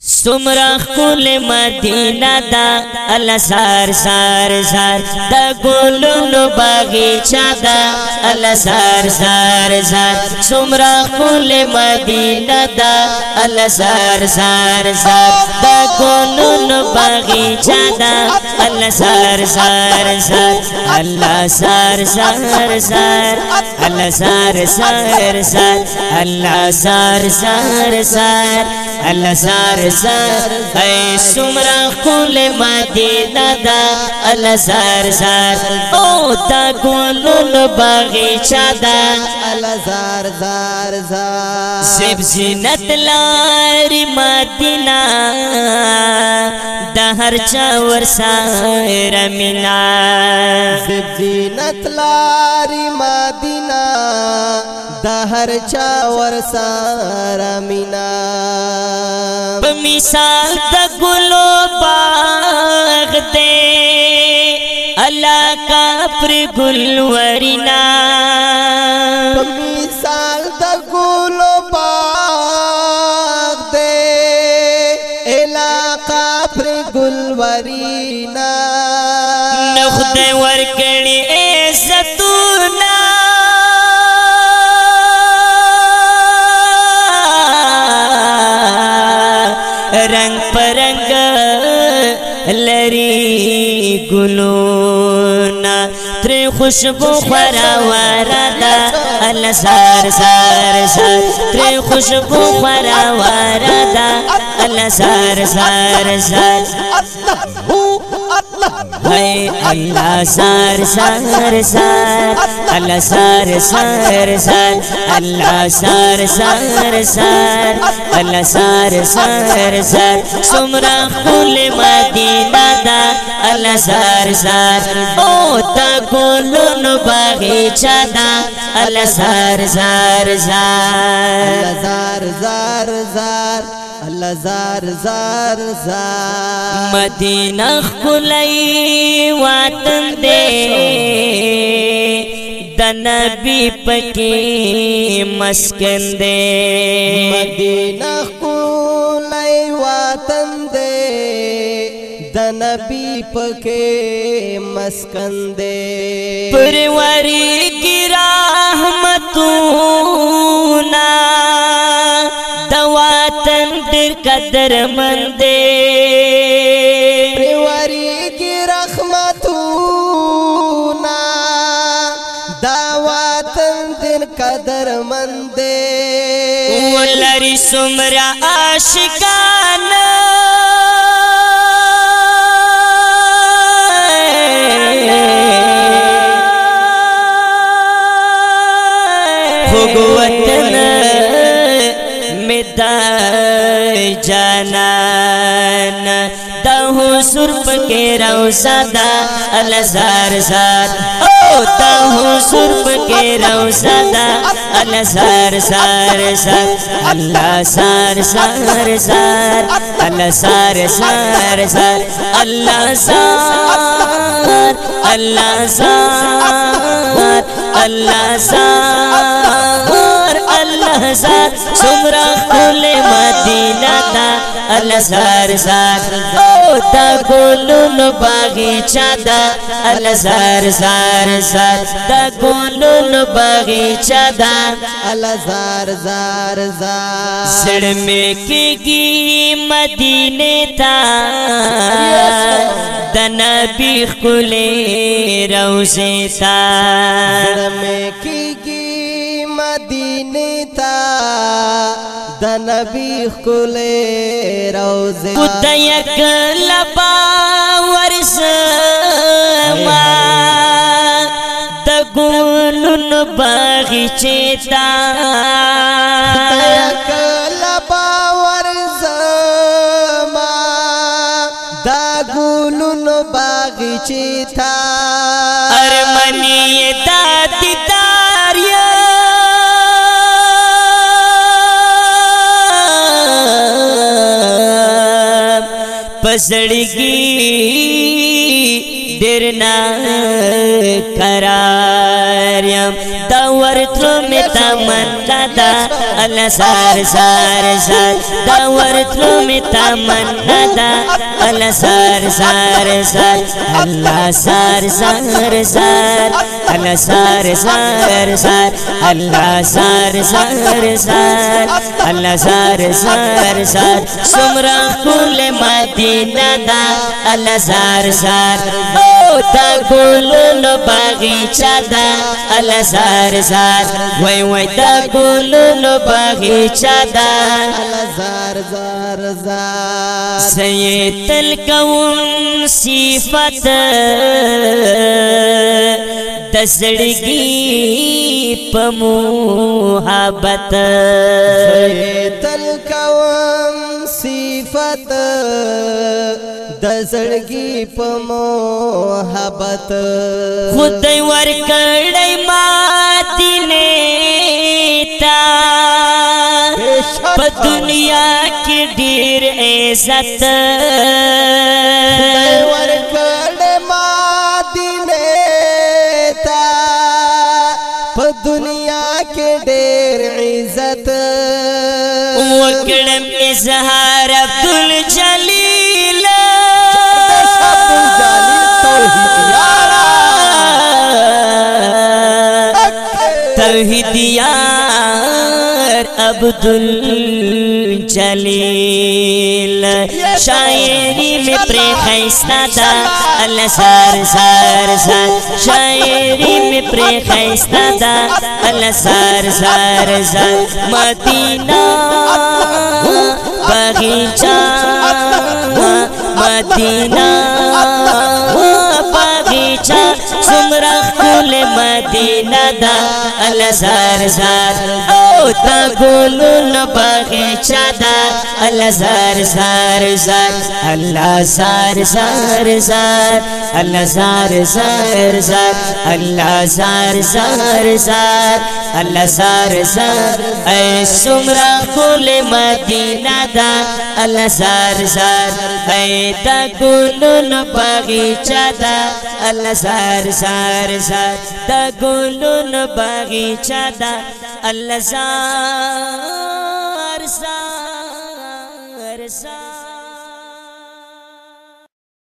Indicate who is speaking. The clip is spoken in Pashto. Speaker 1: سمرا خل مدینه دا الله سار سار سار دا ګلونو باغچا دا الله سار سار سار سمرا خل مدینه دا الله سار سار سار دا ګلونو باغچا دا الله سار سار سار الله سار سار سار الله سار سار سار الله سار سار سار الله سار زار اے سمرا کول مدینہ دا ال زار زار او تا ګلول باغچا چادا ال
Speaker 2: زار زار زار
Speaker 1: زیب زینت لار مدینہ د هر چا ورسار مینا زیب زینت
Speaker 2: لار مدینہ دا هر چا ور سارا مینا په
Speaker 1: مثال د ګلو باغ دې الله کا پر ګل ورینا په مثال د ګلو باغ دې
Speaker 2: الله کا پر ګل ورینا
Speaker 1: نو خدای ورکه رنگ پرنگ لری گلونا تر خوشبو وارا دا اللہ سار سار سار تر خوشبو وارا دا اللہ سار سار سار اللہ هاي الله سار سار سار الله سار سار سار الله سار سار سار الله سار سار سار سمرا خل مدینہ دا الله سار سار او تا ګلون باغچا دا الله سار سار سار الله سار سار سار لزار زار زار مدینه خلای وطن دې د نبی پکې مسکن دې مدینه خلای
Speaker 2: وطن دې د نبی پکې
Speaker 1: مسکن دې پروري کی رحمتو قدر مند پرواری کی رحمتونا
Speaker 2: دا وطن دن قدر مند ولری سمرا
Speaker 1: عاشقانه کې راو صدا الزار زار او ته صرف کې راو صدا الزار سار زار الله سار سار زار الله سار سار زار الله سار الله سار الله سار زار سمرا خل مدینہ دا الزار زار او دا گولون باغی چا دا الزار زار زار دا گولون باغی چا دا الزار زار
Speaker 2: زار
Speaker 1: سڑ میں کی گی مدینے تا دنا بیخ کلے روزے تا سڑ میں کی گی
Speaker 2: د نبی خله
Speaker 1: روزه خود یک لبا ورس ما د ګلن باغچې تا یک
Speaker 2: لبا ورس ما د ګلن باغچې تا
Speaker 1: पसड़गी درنا قرار يم دا ورتلو می تمنا دا الله سار سار سار دا ورتلو می تمنا دا الله سار سار سار الله سار سار سار الله سار سار سار الله سار سار سار الله سار سار سار سمرا کول مدینه دا الزار زار او تا ګلونو باغچا دا الزار زار وای وای تا ګلونو باغچا دا
Speaker 2: الزار زار
Speaker 1: زار سید تل کوم صفات د زړګي په محبت سید تل
Speaker 2: کوم صفات د زړګي په محبت
Speaker 1: خدای ور کړی ما دینه تا په دنیا کې ډیر عزت خدای ور کړی ما
Speaker 2: دینه تا په دنیا کې
Speaker 1: ډیر عزت وکړم اظهار عبد الجلیل دیار عبدالجلیل جلیل شاعری میں پری خیستہ دا اللہ سار سار سار شاعری میں پری خیستہ دا اللہ سار سار سار مدینہ باغیچہ مدینہ باغیچہ سمرہ ټول مدینه دا الزار زار او تا ګلون باغچا دا الزار زار زار الله زار زار زار الله زار زار زار الله زار زار زار الله زار زار اي سمرا كل مدینہ دا الله زار زار اي تا ګلون باغچا دا الله زار زار عزت د ګلون باغچا دا الله زار زار زار